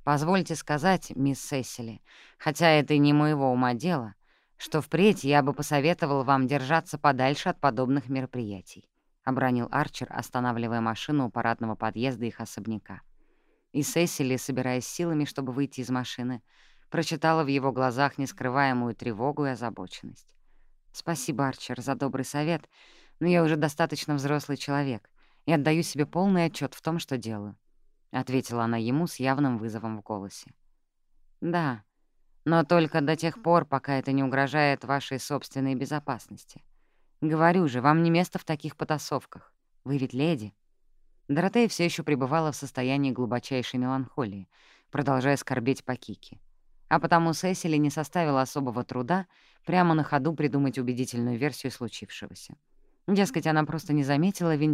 Глава 46. Спустя два дня Сесили проснулась поздно. Лодыжка продолжала ныть и болеть, несмотря на все компрессы со льдом, которые она исправно прикладывала к больному месту на ночь. По дороге домой Сесили, вся в грязи, с прихрамывающей ногой, тем не менее взяла с Арчера слово, что он никому не проболтается об ее участии в митинге протеста в Гарлеме. И тот пообещал, правда, с большой неохотой, что ничего не скажет ее родителям. Позвольте сказать, мисс Сесили, хотя это и не моего ума дело, что впредь я бы посоветовал вам держаться подальше от подобных мероприятий», — обронил Арчер, останавливая машину у парадного подъезда их особняка. И Сесили, собираясь силами, чтобы выйти из машины, прочитала в его глазах нескрываемую тревогу и озабоченность. «Спасибо, Арчер, за добрый совет, но я уже достаточно взрослый человек и отдаю себе полный отчет в том, что делаю. — ответила она ему с явным вызовом в голосе. «Да, но только до тех пор, пока это не угрожает вашей собственной безопасности. Говорю же, вам не место в таких потасовках. Вы ведь леди». Доротея все еще пребывала в состоянии глубочайшей меланхолии, продолжая скорбеть по Кике. А потому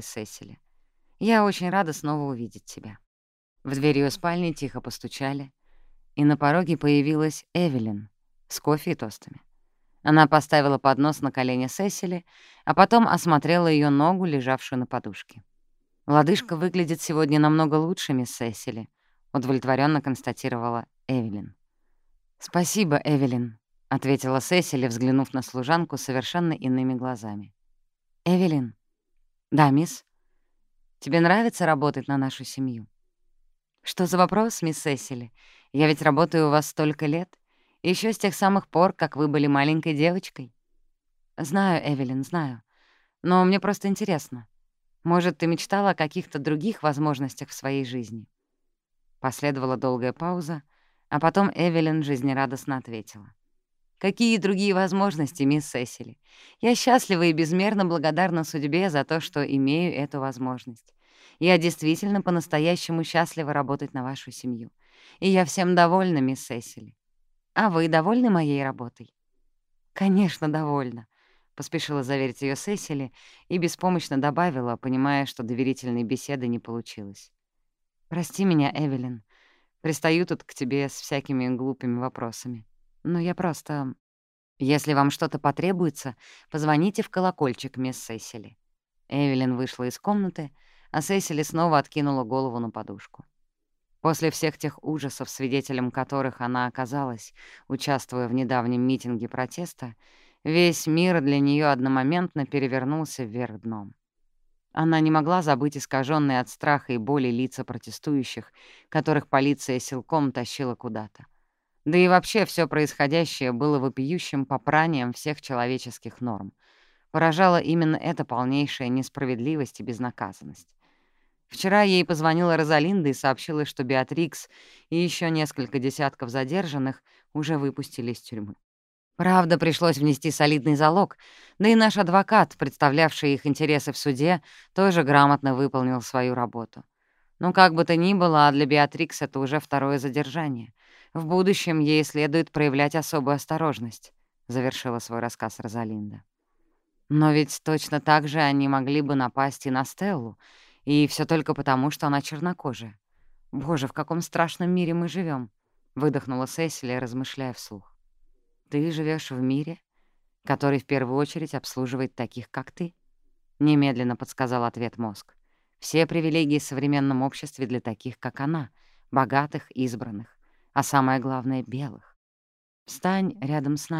Сесили не составила особого труда прямо на ходу придумать убедительную версию случившегося. Дескать, она просто не заметила вентиляционную решетку метрополитена и неудачно зацепилась за нее каблуком. Превозмогая боль, она кое-как вскарабкалась по лестнице в мансарду и обнаружила Стеллу в комнате Ланкинуа. Стелла тотчас же бросилась к ней навстречу, и Сесили крепко обняла девочку. «Почему ты такая грязная, Куя? Где ты была?» — поинтересовалась у нее девочка. «Да так, в одном месте, милая», — улыбнулась Сесили. Я очень рада снова увидеть тебя». В дверь её спальни тихо постучали, и на пороге появилась Эвелин с кофе и тостами. Она поставила поднос на колени Сесили, а потом осмотрела её ногу, лежавшую на подушке. «Лодыжка выглядит сегодня намного лучше, мисс Сесили», — удовлетворенно констатировала Эвелин. «Спасибо, Эвелин», — ответила Сесили, взглянув на служанку совершенно иными глазами. «Эвелин». «Да, мисс». Тебе нравится работать на нашу семью?» «Что за вопрос, мисс Сесили? Я ведь работаю у вас столько лет, еще с тех самых пор, как вы были маленькой девочкой». «Знаю, Эвелин, знаю. Но мне просто интересно. Может, ты мечтала о каких-то других возможностях в своей жизни?» Последовала долгая пауза, а потом Эвелин жизнерадостно ответила. Какие другие возможности, мисс Сесили? Я счастлива и безмерно благодарна судьбе за то, что имею эту возможность. Я действительно по-настоящему счастлива работать на вашу семью. И я всем довольна, мисс Сесили. А вы довольны моей работой? Конечно, довольна, — поспешила заверить ее Сесили и беспомощно добавила, понимая, что доверительной беседы не получилось. «Прости меня, Эвелин. Пристаю тут к тебе с всякими глупыми вопросами. Но я просто... Если вам что-то потребуется, позвоните в колокольчик, мисс Сесили». Эвелин вышла из комнаты, а Сесили снова откинула голову на подушку. После всех тех ужасов, свидетелем которых она оказалась, участвуя в недавнем митинге протеста, весь мир для нее одномоментно перевернулся вверх дном. Она не могла забыть искаженные от страха и боли лица протестующих, которых полиция силком тащила куда-то. Да и вообще все происходящее было вопиющим попранием всех человеческих норм. Поражала именно эта полнейшая несправедливость и безнаказанность. Вчера ей позвонила Розалинда и сообщила, что Беатрикс и еще несколько десятков задержанных уже выпустили из тюрьмы. Правда, пришлось внести солидный залог, да и наш адвокат, представлявший их интересы в суде, тоже грамотно выполнил свою работу. Но как бы то ни было, а для Беатрикс это уже второе задержание — в будущем ей следует проявлять особую осторожность», — завершила свой рассказ Розалинда. «Но ведь точно так же они могли бы напасть и на Стеллу, и все только потому, что она чернокожая. Боже, в каком страшном мире мы живем, выдохнула Сесилия, размышляя вслух. «Ты живешь в мире, который в первую очередь обслуживает таких, как ты?» — немедленно подсказал ответ мозг. «Все привилегии в современном обществе для таких, как она, богатых, избранных а самое главное — белых. «Встань рядом с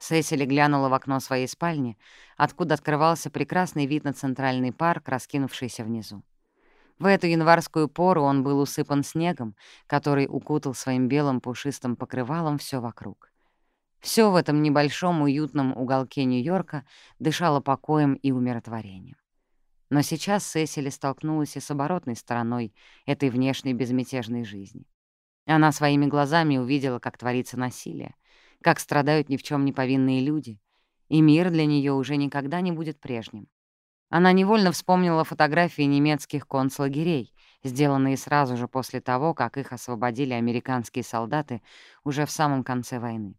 нами, пожалуйста», — вспомнила она слова Беатрикс, обращенные к ней. Сесили глянула в окно своей спальни, откуда открывался прекрасный вид на центральный парк, раскинувшийся внизу. В эту январскую пору он был усыпан снегом, который укутал своим белым пушистым покрывалом все вокруг. Все в этом небольшом уютном уголке Нью-Йорка дышало покоем и умиротворением. Но сейчас Сесили столкнулась и с оборотной стороной этой внешней безмятежной жизни. Она своими глазами увидела, как творится насилие, как страдают ни в чем не повинные люди, и мир для нее уже никогда не будет прежним. Она невольно вспомнила фотографии немецких концлагерей, сделанные сразу же после того, как их освободили американские солдаты уже в самом конце войны.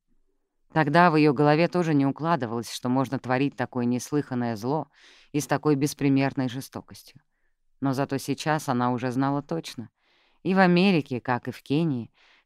Тогда в ее голове тоже не укладывалось, что можно творить такое неслыханное зло и с такой беспримерной жестокостью. Но зато сейчас она уже знала точно. И в Америке, как и в Кении,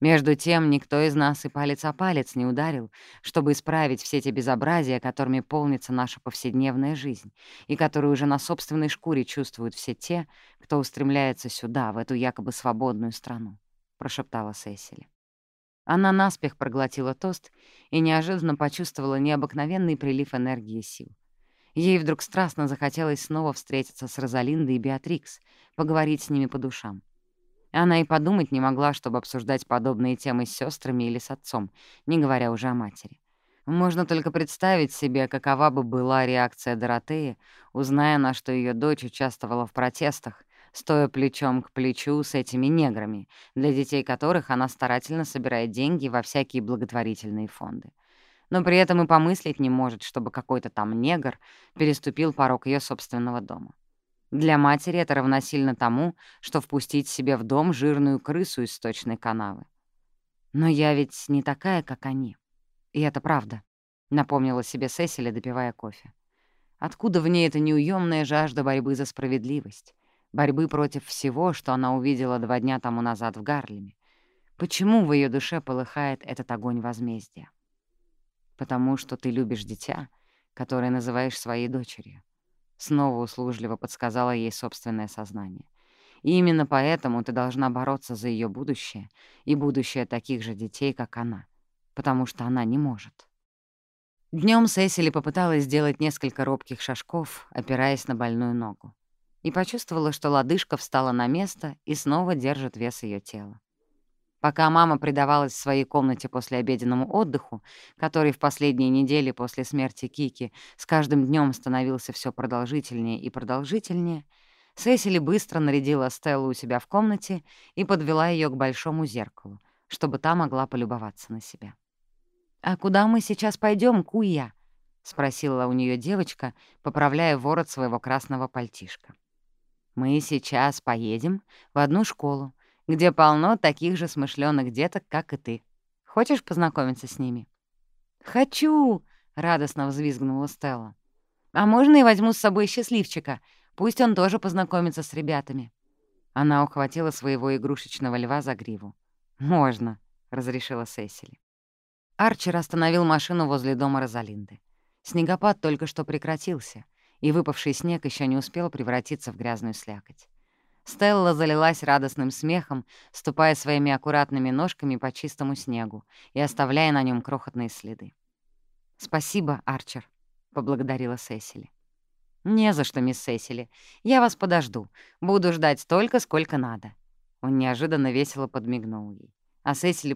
всего лишь в каких-то паре сотен метров от ее дома люди живут совсем иной жизнью, чем она сама. И каждый день все они сталкиваются с точно такой же несправедливостью и попранием всех норм морали. А ведь многие наивно полагают, что Америка — это страна свободы. Между тем, никто из нас и палец о палец не ударил, чтобы исправить все те безобразия, которыми полнится наша повседневная жизнь, и которые уже на собственной шкуре чувствуют все те, кто устремляется сюда, в эту якобы свободную страну, — прошептала Сесили. Она наспех проглотила тост и неожиданно почувствовала необыкновенный прилив энергии и сил. Ей вдруг страстно захотелось снова встретиться с Розалиндой и Беатрикс, поговорить с ними по душам. Она и подумать не могла, чтобы обсуждать подобные темы с сестрами или с отцом, не говоря уже о матери. Можно только представить себе, какова бы была реакция Доротеи, узная, на что ее дочь участвовала в протестах, стоя плечом к плечу с этими неграми, для детей которых она старательно собирает деньги во всякие благотворительные фонды. Но при этом и помыслить не может, чтобы какой-то там негр переступил порог ее собственного дома. Для матери это равносильно тому, что впустить себе в дом жирную крысу из сточной канавы. Но я ведь не такая, как они. И это правда, — напомнила себе Сесили, допивая кофе. Откуда в ней эта неуемная жажда борьбы за справедливость? борьбы против всего, что она увидела два дня тому назад в Гарлеме. Почему в ее душе полыхает этот огонь возмездия? Потому что ты любишь дитя, которое называешь своей дочерью. Снова услужливо подсказала ей собственное сознание. И именно поэтому ты должна бороться за ее будущее и будущее таких же детей, как она, потому что она не может. Днем Сесили попыталась сделать несколько робких шажков, опираясь на больную ногу и почувствовала, что лодыжка встала на место и снова держит вес ее тела. Пока мама предавалась в своей комнате после обеденному отдыху, который в последние недели после смерти Кики с каждым днем становился все продолжительнее и продолжительнее, Сесили быстро нарядила Стеллу у себя в комнате и подвела ее к большому зеркалу, чтобы та могла полюбоваться на себя. «А куда мы сейчас пойдем, Куя?» — спросила у нее девочка, поправляя ворот своего красного пальтишка. Мы сейчас поедем в одну школу, где полно таких же смышленых деток, как и ты. Хочешь познакомиться с ними?» «Хочу!» — радостно взвизгнула Стелла. «А можно я возьму с собой счастливчика? Пусть он тоже познакомится с ребятами». Она ухватила своего игрушечного льва за гриву. «Можно», — разрешила Сесили. Арчер остановил машину возле дома Розалинды. Снегопад только что прекратился — и выпавший снег еще не успел превратиться в грязную слякоть. Стелла залилась радостным смехом, ступая своими аккуратными ножками по чистому снегу и оставляя на нем крохотные следы. «Спасибо, Арчер», — поблагодарила Сесили. «Не за что, мисс Сесили. Я вас подожду. Буду ждать столько, сколько надо». Он неожиданно весело подмигнул ей. А Сесили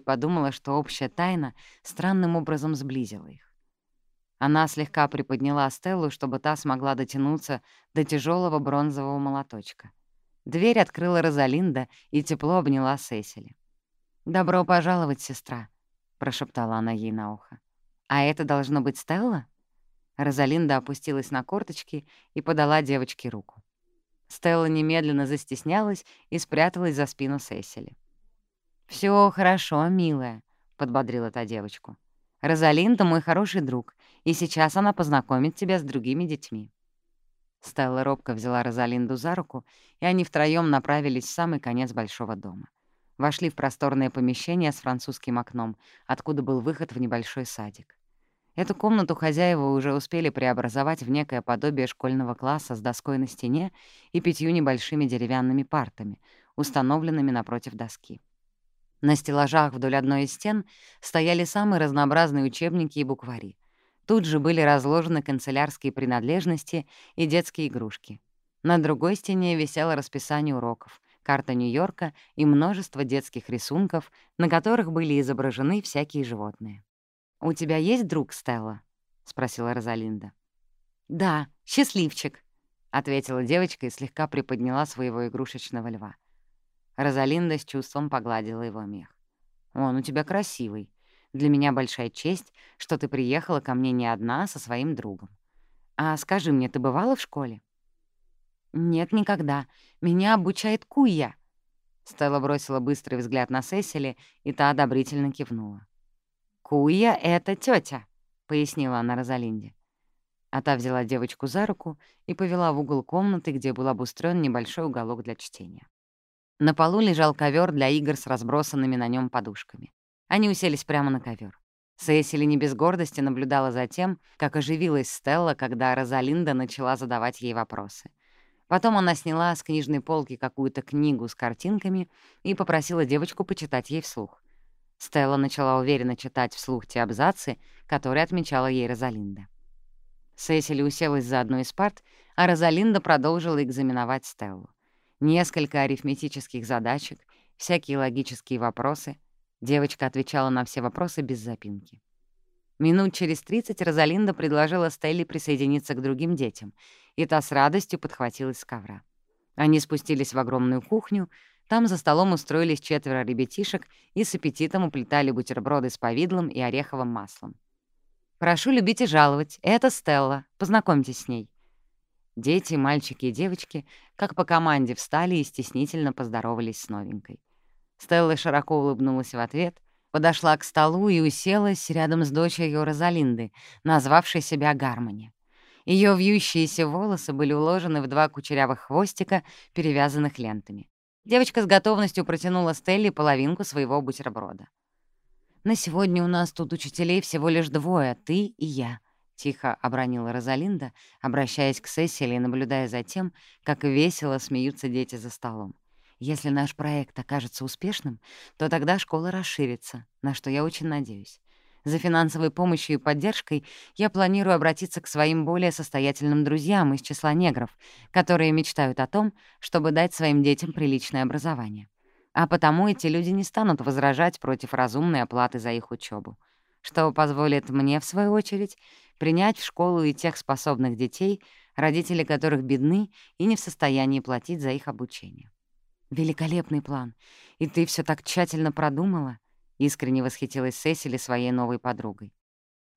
подумала, что общая тайна странным образом сблизила их. Она слегка приподняла Стеллу, чтобы та смогла дотянуться до тяжелого бронзового молоточка. Дверь открыла Розалинда и тепло обняла Сесили. «Добро пожаловать, сестра», — прошептала она ей на ухо. «А это должно быть Стелла?» Розалинда опустилась на корточки и подала девочке руку. Стелла немедленно застеснялась и спряталась за спину Сесили. «Всё хорошо, милая», — подбодрила та девочку. «Розалинда — мой хороший друг, и сейчас она познакомит тебя с другими детьми». Стелла робко взяла Розалинду за руку, и они втроём направились в самый конец большого дома. Вошли в просторное помещение с французским окном, откуда был выход в небольшой садик. Эту комнату хозяева уже успели преобразовать в некое подобие школьного класса с доской на стене и пятью небольшими деревянными партами, установленными напротив доски. На стеллажах вдоль одной из стен стояли самые разнообразные учебники и буквари. Тут же были разложены канцелярские принадлежности и детские игрушки. На другой стене висело расписание уроков, карта Нью-Йорка и множество детских рисунков, на которых были изображены всякие животные. «У тебя есть друг, Стелла?» — спросила Розалинда. «Да, счастливчик», — ответила девочка и слегка приподняла своего игрушечного льва. Розалинда с чувством погладила его мех. «Он у тебя красивый», Для меня большая честь, что ты приехала ко мне не одна, а со своим другом. А скажи мне, ты бывала в школе?» «Нет, никогда. Меня обучает Куя». Стелла бросила быстрый взгляд на Сесили, и та одобрительно кивнула. «Куя — это тетя, пояснила она Розалинде. А та взяла девочку за руку и повела в угол комнаты, где был обустроен небольшой уголок для чтения. На полу лежал ковер для игр с разбросанными на нем подушками. Они уселись прямо на ковер. Сесили не без гордости наблюдала за тем, как оживилась Стелла, когда Розалинда начала задавать ей вопросы. Потом она сняла с книжной полки какую-то книгу с картинками и попросила девочку почитать ей вслух. Стелла начала уверенно читать вслух те абзацы, которые отмечала ей Розалинда. Сесили уселась за одну из парт, а Розалинда продолжила экзаменовать Стеллу. Несколько арифметических задачек, всякие логические вопросы — Девочка отвечала на все вопросы без запинки. Минут через 30 Розалинда предложила Стелле присоединиться к другим детям, и та с радостью подхватилась с ковра. Они спустились в огромную кухню, там за столом устроились четверо ребятишек и с аппетитом уплетали бутерброды с повидлом и ореховым маслом. «Прошу любить и жаловать, это Стелла, познакомьтесь с ней». Дети, мальчики и девочки, как по команде, встали и стеснительно поздоровались с новенькой. Стелла широко улыбнулась в ответ, подошла к столу и уселась рядом с дочерью Розалинды, назвавшей себя Гармони. Ее вьющиеся волосы были уложены в два кучерявых хвостика, перевязанных лентами. Девочка с готовностью протянула Стелле половинку своего бутерброда. «На сегодня у нас тут учителей всего лишь двое, ты и я», — тихо обронила Розалинда, обращаясь к Сесили и наблюдая за тем, как весело смеются дети за столом. «Если наш проект окажется успешным, то тогда школа расширится, на что я очень надеюсь. За финансовой помощью и поддержкой я планирую обратиться к своим более состоятельным друзьям из числа негров, которые мечтают о том, чтобы дать своим детям приличное образование. А потому эти люди не станут возражать против разумной оплаты за их учебу, что позволит мне, в свою очередь, принять в школу и тех способных детей, родители которых бедны и не в состоянии платить за их обучение. Великолепный план. И ты все так тщательно продумала. — искренне восхитилась Сесили своей новой подругой.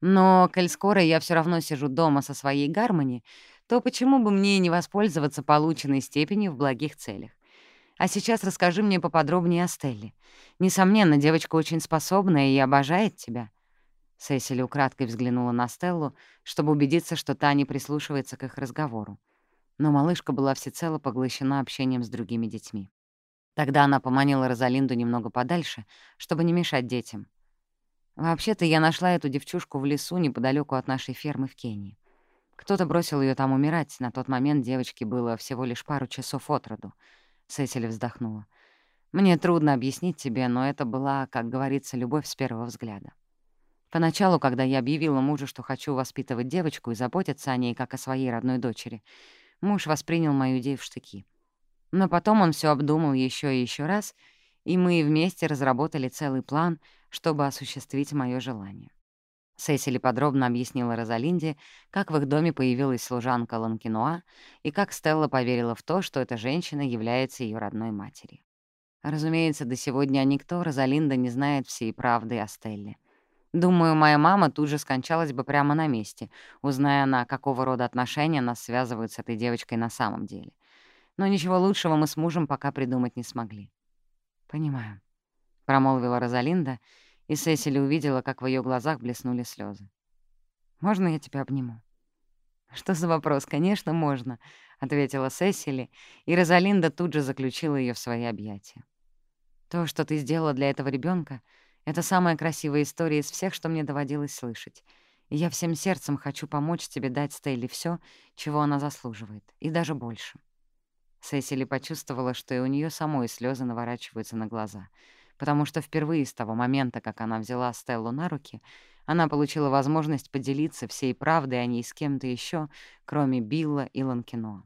«Но, коль скоро я все равно сижу дома со своей гармони, то почему бы мне не воспользоваться полученной степенью в благих целях? А сейчас расскажи мне поподробнее о Стелле. Несомненно, девочка очень способная и обожает тебя». Сесили украдкой взглянула на Стеллу, чтобы убедиться, что та не прислушивается к их разговору. Но малышка была всецело поглощена общением с другими детьми. Тогда она поманила Розалинду немного подальше, чтобы не мешать детям. Вообще-то я нашла эту девчушку в лесу неподалеку от нашей фермы в Кении. Кто-то бросил ее там умирать, на тот момент девочке было всего лишь пару часов от роду. Сесили вздохнула. Мне трудно объяснить тебе, но это была, как говорится, любовь с первого взгляда. Поначалу, когда я объявила мужу, что хочу воспитывать девочку и заботиться о ней, как о своей родной дочери, муж воспринял мою идею в штыки — но потом он все обдумал еще и еще раз, и мы вместе разработали целый план, чтобы осуществить мое желание. Сесили подробно объяснила Розалинде, как в их доме появилась служанка Ланкинуа и как Стелла поверила в то, что эта женщина является ее родной матерью. Разумеется, до сегодня никто Розалинда не знает всей правды о Стелле. Думаю, моя мама тут же скончалась бы прямо на месте, узная она, какого рода отношения нас связывают с этой девочкой на самом деле но ничего лучшего мы с мужем пока придумать не смогли. «Понимаю», — промолвила Розалинда, и Сесили увидела, как в ее глазах блеснули слезы. «Можно я тебя обниму?» «Что за вопрос? Конечно, можно», — ответила Сесили, и Розалинда тут же заключила ее в свои объятия. «То, что ты сделала для этого ребенка, это самая красивая история из всех, что мне доводилось слышать. И я всем сердцем хочу помочь тебе дать Стейли все, чего она заслуживает, и даже больше». Сесили почувствовала, что и у нее самой слезы наворачиваются на глаза, потому что впервые с того момента, как она взяла Стеллу на руки, она получила возможность поделиться всей правдой о ней с кем-то еще, кроме Билла и Ланкино.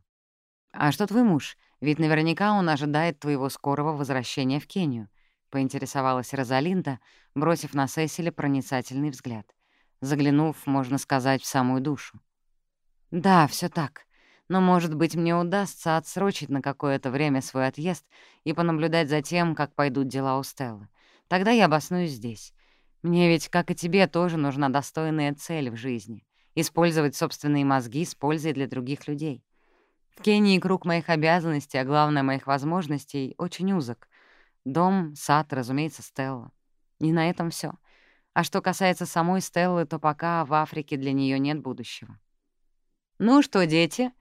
«А что твой муж? Ведь наверняка он ожидает твоего скорого возвращения в Кению», — поинтересовалась Розалинда, бросив на Сесили проницательный взгляд, заглянув, можно сказать, в самую душу. «Да, все так Но, может быть, мне удастся отсрочить на какое-то время свой отъезд и понаблюдать за тем, как пойдут дела у Стеллы. Тогда я обоснуюсь здесь. Мне ведь, как и тебе, тоже нужна достойная цель в жизни. Использовать собственные мозги с пользой для других людей. В Кении круг моих обязанностей, а главное, моих возможностей, очень узок. Дом, сад, разумеется, Стелла. И на этом все. А что касается самой Стеллы, то пока в Африке для нее нет будущего. «Ну что, дети?»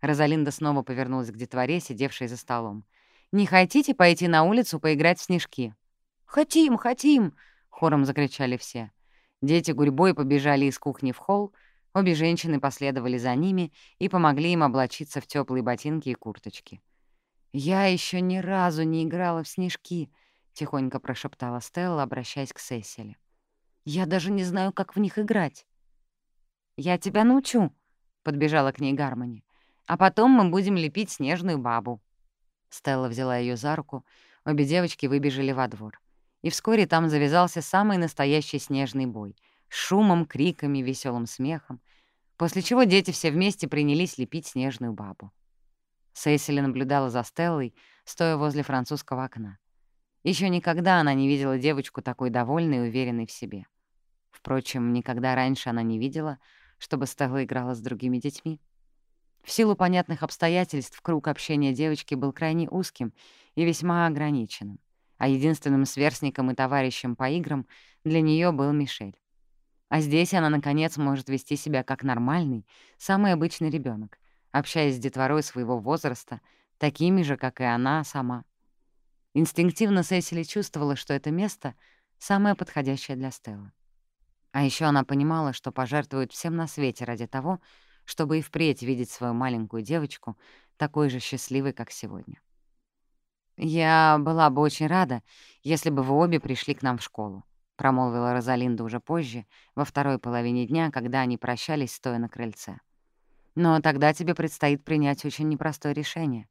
Розалинда снова повернулась к детворе, сидевшей за столом. «Не хотите пойти на улицу поиграть в снежки?» «Хотим, хотим!» — хором закричали все. Дети гурьбой побежали из кухни в холл, обе женщины последовали за ними и помогли им облачиться в теплые ботинки и курточки. «Я еще ни разу не играла в снежки», — тихонько прошептала Стелла, обращаясь к Сесили. «Я даже не знаю, как в них играть». «Я тебя научу», — подбежала к ней Гармони. А потом мы будем лепить снежную бабу». Стелла взяла ее за руку, обе девочки выбежали во двор. И вскоре там завязался самый настоящий снежный бой — с шумом, криками, веселым смехом, после чего дети все вместе принялись лепить снежную бабу. Сейсели наблюдала за Стеллой, стоя возле французского окна. Еще никогда она не видела девочку такой довольной и уверенной в себе. Впрочем, никогда раньше она не видела, чтобы Стелла играла с другими детьми. В силу понятных обстоятельств круг общения девочки был крайне узким и весьма ограниченным, а единственным сверстником и товарищем по играм для нее был Мишель. А здесь она, наконец, может вести себя как нормальный, самый обычный ребенок, общаясь с детворой своего возраста, такими же, как и она сама. Инстинктивно Сесили чувствовала, что это место — самое подходящее для Стеллы. А еще она понимала, что пожертвует всем на свете ради того, чтобы в впредь видеть свою маленькую девочку такой же счастливой, как сегодня. «Я была бы очень рада, если бы вы обе пришли к нам в школу», промолвила Розалинда уже позже, во второй половине дня, когда они прощались, стоя на крыльце. «Но тогда тебе предстоит принять очень непростое решение,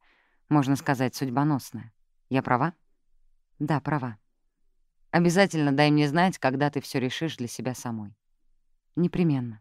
можно сказать, судьбоносное. Я права?» «Да, права. Обязательно дай мне знать, когда ты все решишь для себя самой». «Непременно».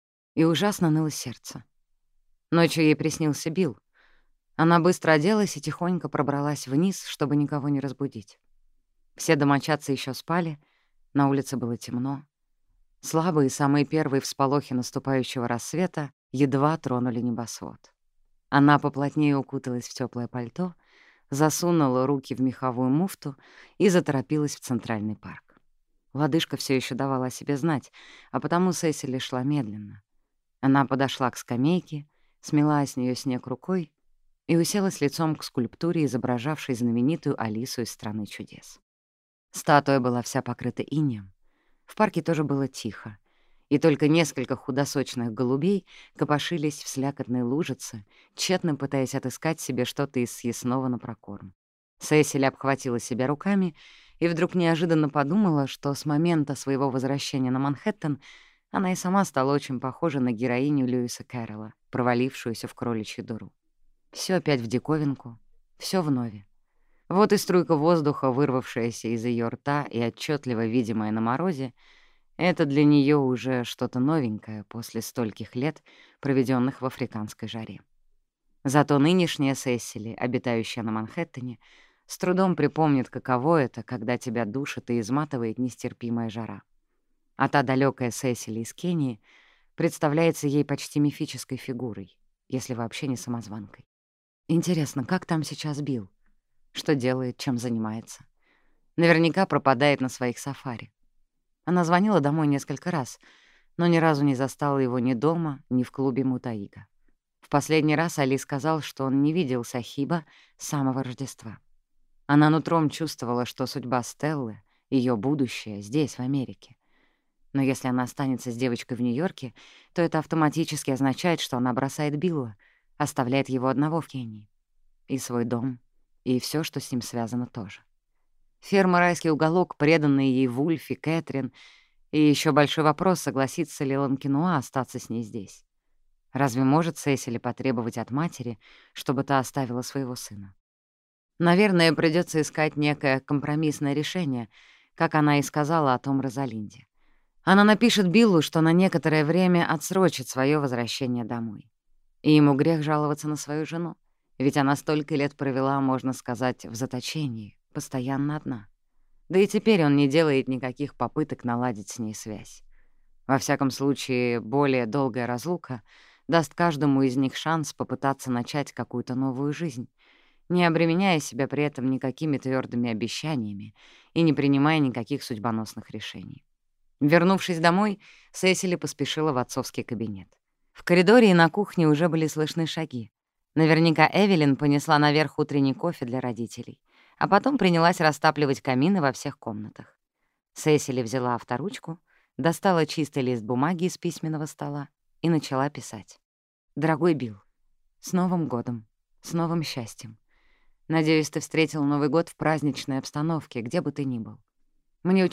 Сесили повела Стеллу к поджидавшей их машине и уже готова была расплакаться, увидев, как девочка энергично машет рукой, прощаясь со своими новыми друзьями. «Пока-пока! До скорого!» — крикнула она им напоследок. Когда машина отъехала, Сесили уже точно знала, что сделает все от себя зависящее, чтобы у ее любимой доченьки скорая встреча с друзьями обязательно состоялась. На следующее утро Сесили проснулась с тяжелой головой, и ужасно ныло сердце. Ночью ей приснился Билл. Она быстро оделась и тихонько пробралась вниз, чтобы никого не разбудить. Все домочадцы еще спали, на улице было темно. Слабые самые первые всполохи наступающего рассвета едва тронули небосвод. Она поплотнее укуталась в теплое пальто, засунула руки в меховую муфту и заторопилась в Центральный парк. Лодыжка все еще давала о себе знать, а потому Сесили шла медленно. Она подошла к скамейке, смела с нее снег рукой и уселась лицом к скульптуре, изображавшей знаменитую Алису из «Страны чудес». Статуя была вся покрыта инеем. В парке тоже было тихо, и только несколько худосочных голубей копошились в слякотной лужице, тщетно пытаясь отыскать себе что-то из съестного на прокорм. Сесиль обхватила себя руками и вдруг неожиданно подумала, что с момента своего возвращения на Манхэттен она и сама стала очень похожа на героиню Льюиса Кэрролла, провалившуюся в кроличью дыру. Все опять в диковинку, все вновь. Вот и струйка воздуха, вырвавшаяся из ее рта и отчетливо видимая на морозе, это для нее уже что-то новенькое после стольких лет, проведенных в африканской жаре. Зато нынешняя Сесили, обитающая на Манхэттене, с трудом припомнит, каково это, когда тебя душит и изматывает нестерпимая жара а та далекая Сесили из Кении представляется ей почти мифической фигурой, если вообще не самозванкой. Интересно, как там сейчас Билл? Что делает, чем занимается? Наверняка пропадает на своих сафари. Она звонила домой несколько раз, но ни разу не застала его ни дома, ни в клубе Мутаига. В последний раз Али сказал, что он не видел Сахиба с самого Рождества. Она нутром чувствовала, что судьба Стеллы, ее будущее, здесь, в Америке. Но если она останется с девочкой в Нью-Йорке, то это автоматически означает, что она бросает Билла, оставляет его одного в Кении. И свой дом, и все, что с ним связано тоже. Ферма «Райский уголок», преданные ей Вульф и Кэтрин, и еще большой вопрос, согласится ли Ланкинуа остаться с ней здесь. Разве может Сесили потребовать от матери, чтобы та оставила своего сына? Наверное, придется искать некое компромиссное решение, как она и сказала о том Розалинде. Она напишет Биллу, что на некоторое время отсрочит свое возвращение домой. И ему грех жаловаться на свою жену, ведь она столько лет провела, можно сказать, в заточении, постоянно одна. Да и теперь он не делает никаких попыток наладить с ней связь. Во всяком случае, более долгая разлука даст каждому из них шанс попытаться начать какую-то новую жизнь, не обременяя себя при этом никакими твердыми обещаниями и не принимая никаких судьбоносных решений. Вернувшись домой, Сесили поспешила в отцовский кабинет. В коридоре и на кухне уже были слышны шаги. Наверняка Эвелин понесла наверх утренний кофе для родителей, а потом принялась растапливать камины во всех комнатах. Сесили взяла авторучку, достала чистый лист бумаги из письменного стола и начала писать. «Дорогой Билл, с Новым годом, с новым счастьем. Надеюсь, ты встретил Новый год в праздничной обстановке,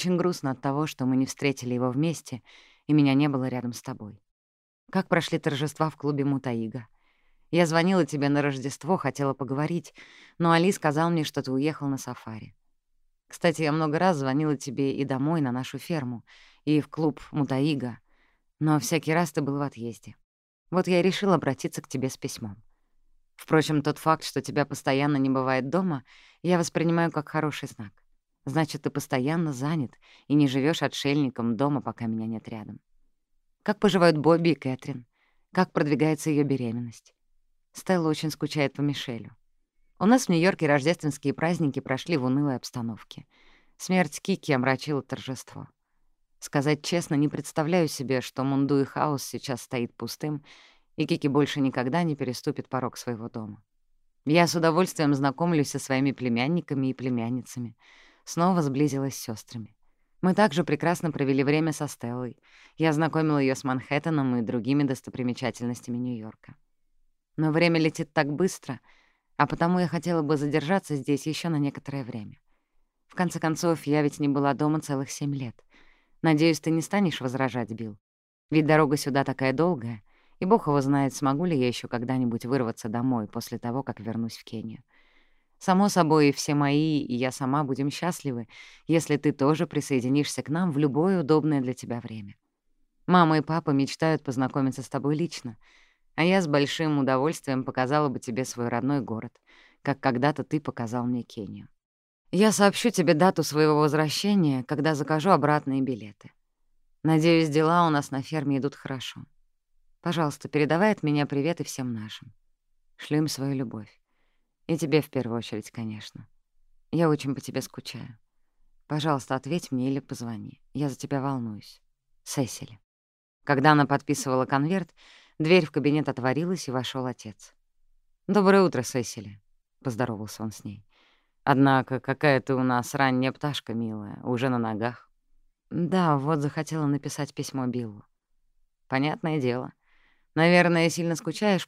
где бы ты ни был. Мне очень грустно от того, что мы не встретили его вместе, и меня не было рядом с тобой. Как прошли торжества в клубе Мутаига? Я звонила тебе на Рождество, хотела поговорить, но Али сказал мне, что ты уехал на сафари. Кстати, я много раз звонила тебе и домой, на нашу ферму, и в клуб Мутаига, но всякий раз ты был в отъезде. Вот я и решила обратиться к тебе с письмом. Впрочем, тот факт, что тебя постоянно не бывает дома, я воспринимаю как хороший знак. Значит, ты постоянно занят и не живешь отшельником дома, пока меня нет рядом. Как поживают Бобби и Кэтрин? Как продвигается ее беременность? Стелла очень скучает по Мишелю. У нас в Нью-Йорке рождественские праздники прошли в унылой обстановке. Смерть Кики омрачила торжество. Сказать честно, не представляю себе, что Мунду и Хаус сейчас стоит пустым, и Кики больше никогда не переступит порог своего дома. Я с удовольствием знакомлюсь со своими племянниками и племянницами — снова сблизилась с сестрами. Мы также прекрасно провели время со Стеллой. Я знакомила ее с Манхэттеном и другими достопримечательностями Нью-Йорка. Но время летит так быстро, а потому я хотела бы задержаться здесь еще на некоторое время. В конце концов, я ведь не была дома целых семь лет. Надеюсь, ты не станешь возражать, Билл. Ведь дорога сюда такая долгая, и бог его знает, смогу ли я еще когда-нибудь вырваться домой после того, как вернусь в Кению. Само собой, все мои и я сама будем счастливы, если ты тоже присоединишься к нам в любое удобное для тебя время. Мама и папа мечтают познакомиться с тобой лично, а я с большим удовольствием показала бы тебе свой родной город, как когда-то ты показал мне Кению. Я сообщу тебе дату своего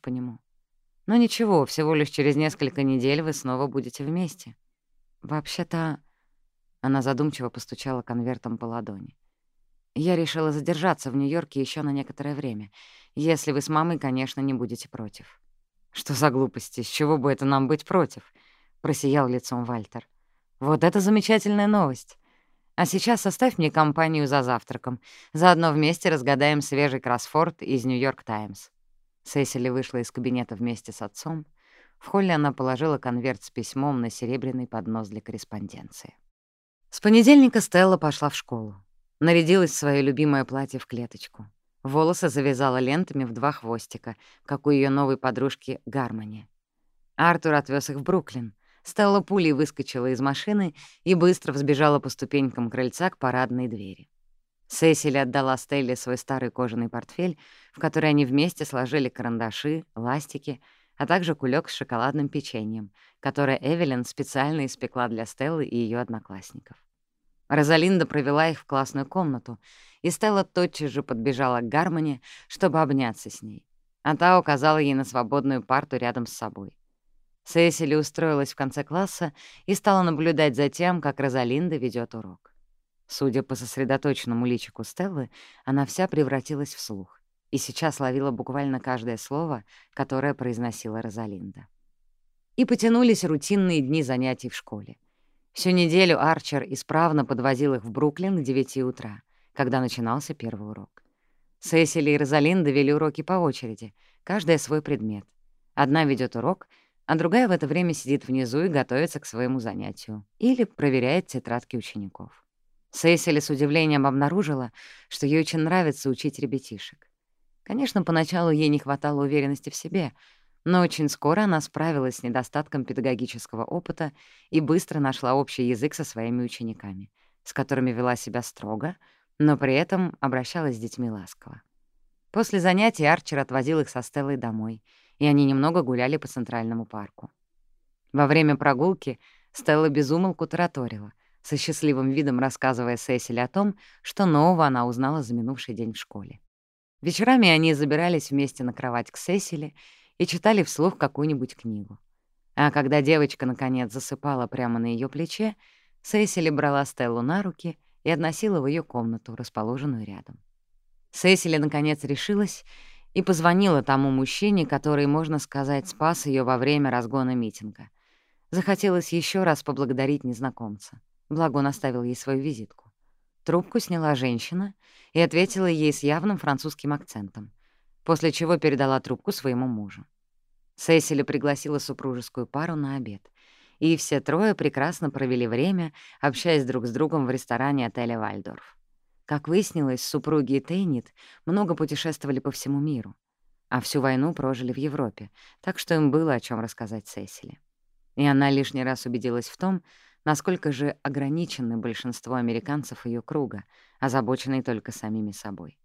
возвращения, когда закажу обратные билеты. Надеюсь, дела у нас на ферме идут хорошо. Пожалуйста, передавай от меня привет и всем нашим. Шлю им свою любовь. И тебе в первую очередь, конечно. Я очень по тебе скучаю. Пожалуйста, ответь мне или позвони. Я за тебя волнуюсь. Сесили. Когда она подписывала конверт, дверь в кабинет отворилась, и вошел отец. «Доброе утро, Сесили», — поздоровался он с ней. «Однако, какая ты у нас ранняя пташка, милая, уже на ногах». «Да, вот захотела написать письмо Биллу». «Понятное дело. Наверное, сильно скучаешь по нему?» Но ничего, всего лишь через несколько недель вы снова будете вместе. Вообще-то... Она задумчиво постучала конвертом по ладони. Я решила задержаться в Нью-Йорке еще на некоторое время, если вы с мамой, конечно, не будете против. Что за глупости? С чего бы это нам быть против? Просиял лицом Вальтер. Вот это замечательная новость. А сейчас составь мне компанию за завтраком. Заодно вместе разгадаем свежий кроссфорд из «Нью-Йорк Таймс». Сесили вышла из кабинета вместе с отцом. В холле она положила конверт с письмом на серебряный поднос для корреспонденции. С понедельника Стелла пошла в школу. Нарядилась в своё любимое платье в клеточку. Волосы завязала лентами в два хвостика, как у ее новой подружки Гармони. Артур отвез их в Бруклин. Стелла пулей выскочила из машины и быстро взбежала по ступенькам крыльца к парадной двери. Сесили отдала Стелле свой старый кожаный портфель, в который они вместе сложили карандаши, ластики, а также кулек с шоколадным печеньем, которое Эвелин специально испекла для Стеллы и ее одноклассников. Розалинда провела их в классную комнату, и Стелла тотчас же подбежала к Гармоне, чтобы обняться с ней, а та указала ей на свободную парту рядом с собой. Сесили устроилась в конце класса и стала наблюдать за тем, как Розалинда ведет урок. Судя по сосредоточенному личику Стеллы, она вся превратилась в слух и сейчас ловила буквально каждое слово, которое произносила Розалинда. И потянулись рутинные дни занятий в школе. Всю неделю Арчер исправно подвозил их в Бруклин к 9 утра, когда начинался первый урок. Сесили и Розалинда вели уроки по очереди, каждая свой предмет. Одна ведет урок, а другая в это время сидит внизу и готовится к своему занятию или проверяет тетрадки учеников. Сесили с удивлением обнаружила, что ей очень нравится учить ребятишек. Конечно, поначалу ей не хватало уверенности в себе — но очень скоро она справилась с недостатком педагогического опыта и быстро нашла общий язык со своими учениками, с которыми вела себя строго, но при этом обращалась с детьми ласково. После занятий Арчер отвозил их со Стеллой домой, и они немного гуляли по Центральному парку. Во время прогулки Стелла безумолку тараторила, со счастливым видом рассказывая Сесиле о том, что нового она узнала за минувший день в школе. Вечерами они забирались вместе на кровать к Сесиле и читали вслух какую-нибудь книгу. А когда девочка, наконец, засыпала прямо на ее плече, Сесили брала Стеллу на руки и относила в ее комнату, расположенную рядом. Сесили, наконец, решилась и позвонила тому мужчине, который, можно сказать, спас ее во время разгона митинга. Захотелось еще раз поблагодарить незнакомца. Благо он оставил ей свою визитку. Трубку сняла женщина и ответила ей с явным французским акцентом после чего передала трубку своему мужу. Сесили пригласила супружескую пару на обед, и все трое прекрасно провели время, общаясь друг с другом в ресторане отеля «Вальдорф». Как выяснилось, супруги Тейнит много путешествовали по всему миру, а всю войну прожили в Европе, так что им было о чем рассказать Сесили. И она лишний раз убедилась в том, насколько же ограничены большинство американцев ее круга, озабоченные только самими собой.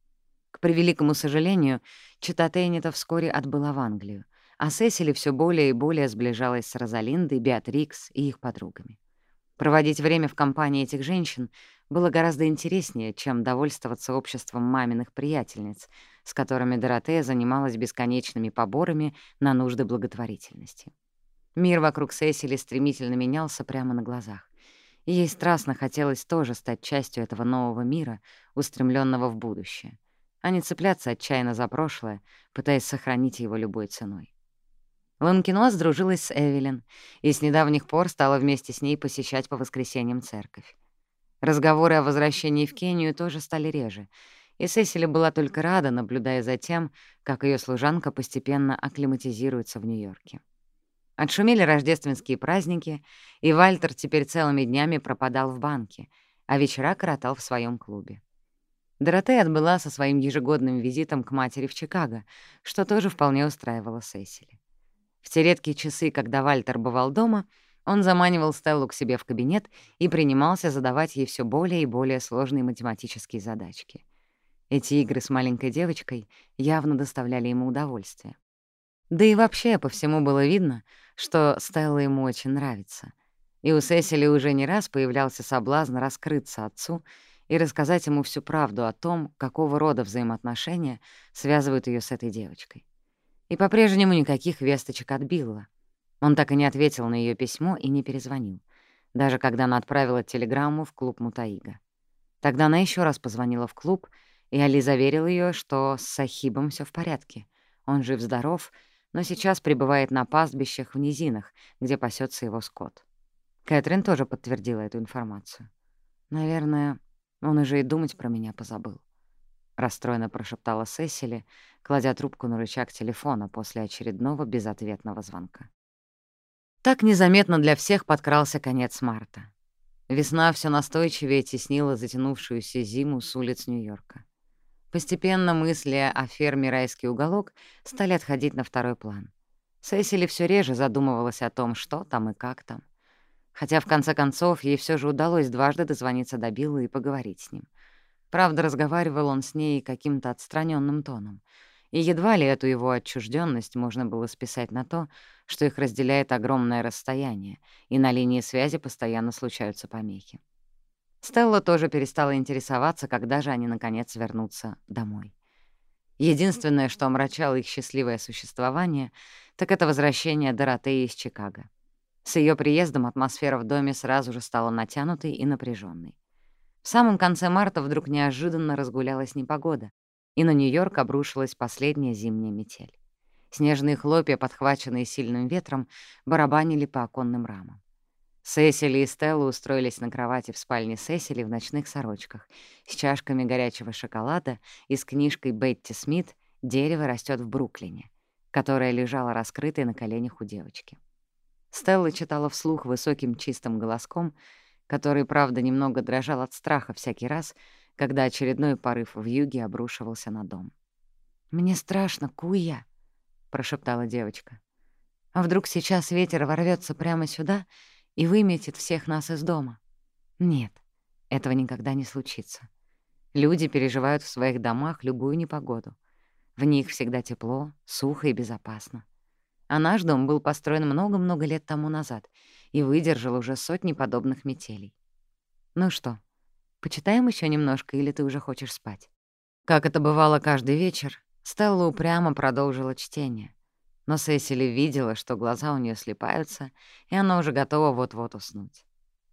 К превеликому сожалению, чита Тейнита вскоре отбыла в Англию, а Сесили все более и более сближалась с Розалиндой, Беатрикс и их подругами. Проводить время в компании этих женщин было гораздо интереснее, чем довольствоваться обществом маминых приятельниц, с которыми Доротея занималась бесконечными поборами на нужды благотворительности. Мир вокруг Сесили стремительно менялся прямо на глазах. И ей страстно хотелось тоже стать частью этого нового мира, устремленного в будущее а не цепляться отчаянно за прошлое, пытаясь сохранить его любой ценой. Ланкино сдружилась с Эвелин и с недавних пор стала вместе с ней посещать по воскресеньям церковь. Разговоры о возвращении в Кению тоже стали реже, и Сесили была только рада, наблюдая за тем, как ее служанка постепенно акклиматизируется в Нью-Йорке. Отшумели рождественские праздники, и Вальтер теперь целыми днями пропадал в банке, а вечера коротал в своем клубе. Доротея отбыла со своим ежегодным визитом к матери в Чикаго, что тоже вполне устраивало Сесили. В те редкие часы, когда Вальтер бывал дома, он заманивал Стеллу к себе в кабинет и принимался задавать ей все более и более сложные математические задачки. Эти игры с маленькой девочкой явно доставляли ему удовольствие. Да и вообще по всему было видно, что Стелла ему очень нравится. И у Сесили уже не раз появлялся соблазн раскрыться отцу и рассказать ему всю правду о том, какого рода взаимоотношения связывают ее с этой девочкой. И по-прежнему никаких весточек от Билла. Он так и не ответил на ее письмо и не перезвонил, даже когда она отправила телеграмму в клуб Мутаига. Тогда она еще раз позвонила в клуб, и Али заверил ее, что с Сахибом все в порядке. Он жив-здоров, но сейчас пребывает на пастбищах в низинах, где пасется его скот. Кэтрин тоже подтвердила эту информацию. Наверное, он уже и думать про меня позабыл. Расстроенно прошептала Сесили, кладя трубку на рычаг телефона после очередного безответного звонка. Так незаметно для всех подкрался конец марта. Весна все настойчивее теснила затянувшуюся зиму с улиц Нью-Йорка. Постепенно мысли о ферме «Райский уголок» стали отходить на второй план. Сесили все реже задумывалась о том, что там и как там. Хотя, в конце концов, ей все же удалось дважды дозвониться до Билла и поговорить с ним. Правда, разговаривал он с ней каким-то отстраненным тоном. И едва ли эту его отчужденность можно было списать на то, что их разделяет огромное расстояние, и на линии связи постоянно случаются помехи. Стелла тоже перестала интересоваться, когда же они, наконец, вернутся домой. Единственное, что омрачало их счастливое существование, так это возвращение Доротеи из Чикаго. С ее приездом атмосфера в доме сразу же стала натянутой и напряженной. В самом конце марта вдруг неожиданно разгулялась непогода, и на Нью-Йорк обрушилась последняя зимняя метель. Снежные хлопья, подхваченные сильным ветром, барабанили по оконным рамам. Сесили и Стелла устроились на кровати в спальне Сесили в ночных сорочках, с чашками горячего шоколада и с книжкой Бетти Смит «Дерево растет в Бруклине», которая лежала раскрытой на коленях у девочки. Стелла читала вслух высоким чистым голоском, который, правда, немного дрожал от страха всякий раз, когда очередной порыв в юге обрушивался на дом. «Мне страшно, Куя», — прошептала девочка. «А вдруг сейчас ветер ворвется прямо сюда и выметит всех нас из дома. Нет, этого никогда не случится. Люди переживают в своих домах любую непогоду. В них всегда тепло, сухо и безопасно. А наш дом был построен много-много лет тому назад и выдержал уже сотни подобных метелей. Ну что, почитаем еще немножко или ты уже хочешь спать? Как это бывало каждый вечер, Стелла упрямо продолжила чтение, но Сесили видела, что глаза у нее слепаются, и она уже готова вот-вот уснуть.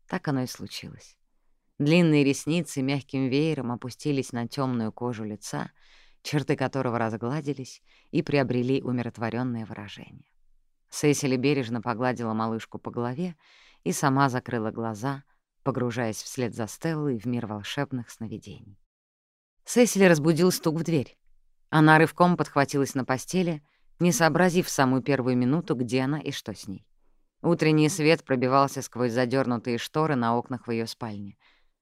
Так оно и случилось. Длинные ресницы мягким веером опустились на темную кожу лица, черты которого разгладились и приобрели умиротворенное выражение. Сесили бережно погладила малышку по голове и сама закрыла глаза, погружаясь вслед за Стеллой в мир волшебных сновидений. Сесили разбудил стук в дверь. Она рывком подхватилась на постели не сообразив в самую первую минуту, где она и что с ней. Утренний свет пробивался сквозь задернутые шторы на окнах в ее спальне.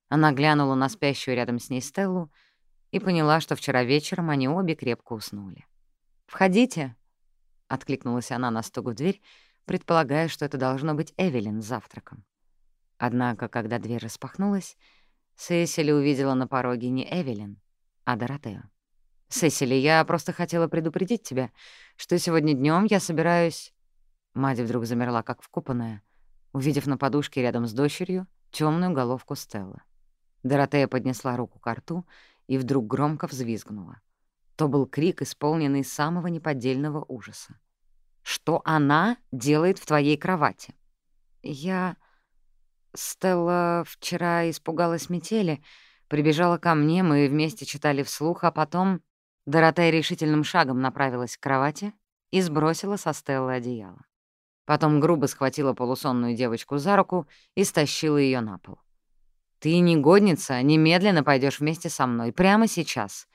Она глянула на спящую рядом с ней Стеллу и поняла, что вчера вечером они обе крепко уснули. «Входите», — откликнулась она на стук в дверь, предполагая, что это должно быть Эвелин с завтраком. Однако, когда дверь распахнулась, Сесили увидела на пороге не Эвелин, а Доротею. «Сесили, я просто хотела предупредить тебя, что сегодня днем я собираюсь...» Мать вдруг замерла, как вкопанная, увидев на подушке рядом с дочерью темную головку Стеллы. Доротея поднесла руку к рту и вдруг громко взвизгнула. То был крик, исполненный самого неподдельного ужаса. «Что она делает в твоей кровати?» «Я...» Стелла вчера испугалась метели, прибежала ко мне, мы вместе читали вслух, а потом... Доротея решительным шагом направилась к кровати и сбросила со Стеллы одеяло. Потом грубо схватила полусонную девочку за руку и стащила ее на пол. «Ты, негодница, немедленно пойдешь вместе со мной, прямо сейчас.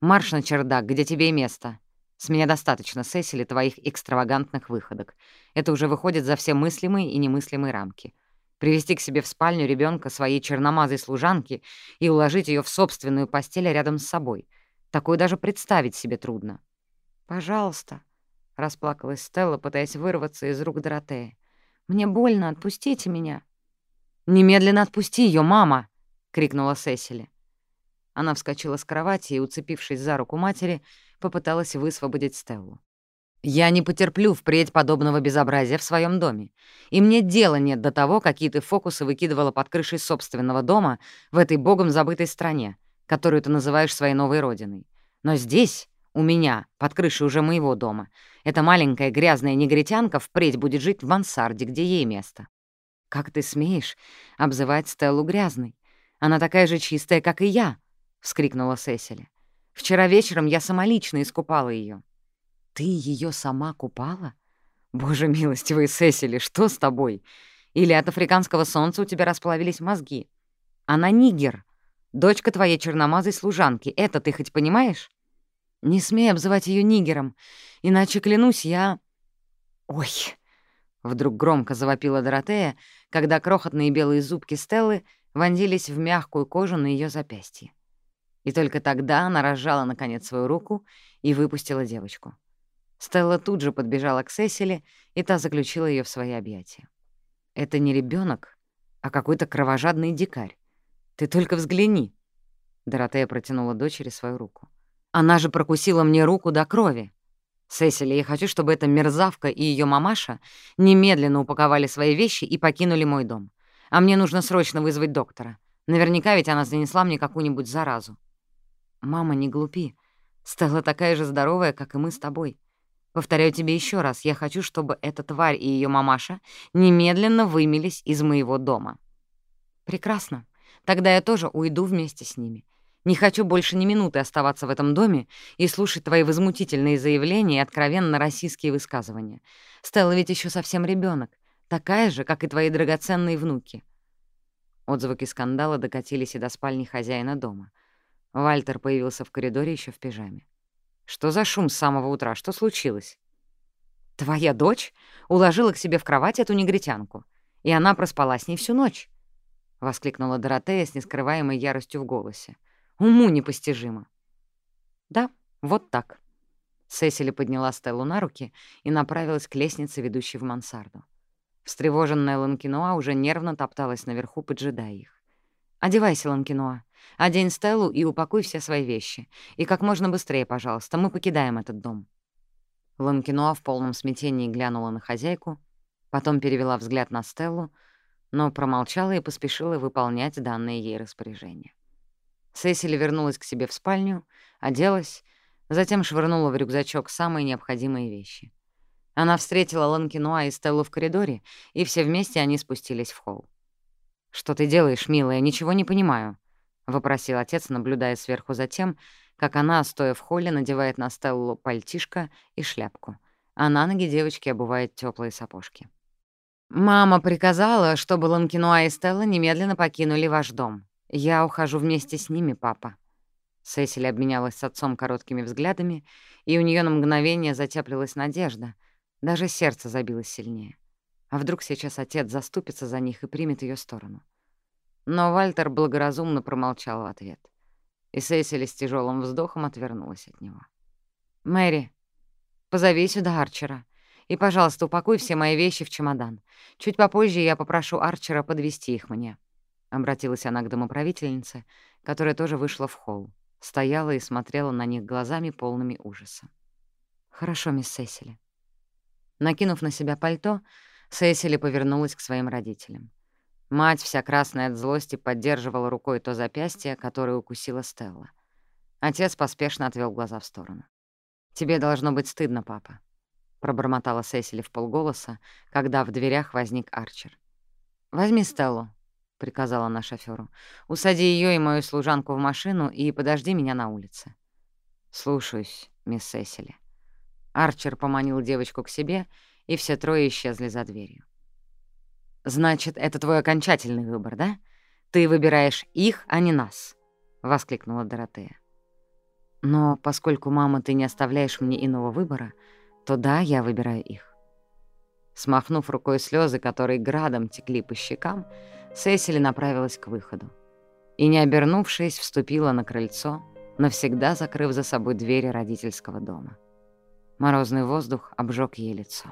Марш на чердак, где тебе и место. С меня достаточно, Сесили, твоих экстравагантных выходок. Это уже выходит за все мыслимые и немыслимые рамки. Привести к себе в спальню ребенка своей черномазой служанки и уложить ее в собственную постель рядом с собой — Такое даже представить себе трудно. «Пожалуйста», — расплакалась Стелла, пытаясь вырваться из рук Доротеи. «Мне больно, отпустите меня». «Немедленно отпусти ее, мама!» — крикнула Сесили. Она вскочила с кровати и, уцепившись за руку матери, попыталась высвободить Стеллу. «Я не потерплю впредь подобного безобразия в своем доме, и мне дела нет до того, какие ты фокусы выкидывала под крышей собственного дома в этой богом забытой стране, которую ты называешь своей новой родиной. Но здесь, у меня, под крышей уже моего дома, эта маленькая грязная негритянка впредь будет жить в мансарде, где ей место. Как ты смеешь обзывать Стеллу грязной? Она такая же чистая, как и я, — вскрикнула Сесили. Вчера вечером я сама лично искупала ее. Ты ее сама купала? Боже милостивый, Сесили, что с тобой? Или от африканского солнца у тебя расплавились мозги? Она нигер, Дочка твоей черномазой служанки. Это ты хоть понимаешь? Не смей обзывать ее нигером, иначе, клянусь, я... Ой! Вдруг громко завопила Доротея, когда крохотные белые зубки Стеллы вонзились в мягкую кожу на ее запястье. И только тогда она разжала, наконец, свою руку и выпустила девочку. Стелла тут же подбежала к Сесили, и та заключила ее в свои объятия. «Это не ребенок, а какой-то кровожадный дикарь. Ты только взгляни!» Доротея протянула дочери свою руку. «Она же прокусила мне руку до крови!» «Сесили, я хочу, чтобы эта мерзавка и ее мамаша немедленно упаковали свои вещи и покинули мой дом. А мне нужно срочно вызвать доктора. Наверняка ведь она занесла мне какую-нибудь заразу». «Мама, не глупи. Стелла такая же здоровая, как и мы с тобой. Повторяю тебе еще раз, я хочу, чтобы эта тварь и ее мамаша немедленно вымелись из моего дома». «Прекрасно. Тогда я тоже уйду вместе с ними. Не хочу больше ни минуты оставаться в этом доме и слушать твои возмутительные заявления и откровенно российские высказывания. Стелла ведь еще совсем ребенок, такая же, как и твои драгоценные внуки». Отзвуки скандала докатились и до спальни хозяина дома. Вальтер появился в коридоре еще в пижаме. «Что за шум с самого утра? Что случилось?» «Твоя дочь уложила к себе в кровать эту негритянку, и она проспала с ней всю ночь», — воскликнула Доротея с нескрываемой яростью в голосе. «Уму непостижимо». «Да, вот так». Сесили подняла Стеллу на руки и направилась к лестнице, ведущей в мансарду. Встревоженная Ланкинуа уже нервно топталась наверху, поджидая их. «Одевайся, Ланкинуа. Одень Стеллу и упакуй все свои вещи. И как можно быстрее, пожалуйста, мы покидаем этот дом». Ланкинуа в полном смятении глянула на хозяйку, потом перевела взгляд на Стеллу, но промолчала и поспешила выполнять данные ей распоряжения. Сесили вернулась к себе в спальню, оделась, затем швырнула в рюкзачок самые необходимые вещи. Она встретила Ланкинуа и Стеллу в коридоре, и все вместе они спустились в холл. «Что ты делаешь, милая? Ничего не понимаю», — вопросил отец, наблюдая сверху за тем, как она, стоя в холле, надевает на Стеллу пальтишко и шляпку, а на ноги девочки обувает теплые сапожки. «Мама приказала, чтобы Ланкинуа и Стелла немедленно покинули ваш дом. Я ухожу вместе с ними, папа». Сесили обменялась с отцом короткими взглядами, и у нее на мгновение затеплилась надежда — даже сердце забилось сильнее. А вдруг сейчас отец заступится за них и примет ее сторону? Но Вальтер благоразумно промолчал в ответ. И Сесили с тяжелым вздохом отвернулась от него. «Мэри, позови сюда Арчера. И, пожалуйста, упакуй все мои вещи в чемодан. Чуть попозже я попрошу Арчера подвести их мне». Обратилась она к домоправительнице, которая тоже вышла в холл, стояла и смотрела на них глазами полными ужаса. «Хорошо, мисс Сесили», Накинув на себя пальто, Сесили повернулась к своим родителям. Мать, вся красная от злости, поддерживала рукой то запястье, которое укусила Стелла. Отец поспешно отвел глаза в сторону. «Тебе должно быть стыдно, папа», — пробормотала Сесили в полголоса, когда в дверях возник Арчер. «Возьми Стеллу», — приказала она шофёру. «Усади ее и мою служанку в машину и подожди меня на улице». «Слушаюсь, мисс Сесили». Арчер поманил девочку к себе, и все трое исчезли за дверью. «Значит, это твой окончательный выбор, да? Ты выбираешь их, а не нас», — воскликнула Доротея. «Но поскольку, мама, ты не оставляешь мне иного выбора, то да, я выбираю их». Смахнув рукой слезы, которые градом текли по щекам, Сесили направилась к выходу. И, не обернувшись, вступила на крыльцо, навсегда закрыв за собой двери родительского дома. Морозный воздух обжег ей лицо.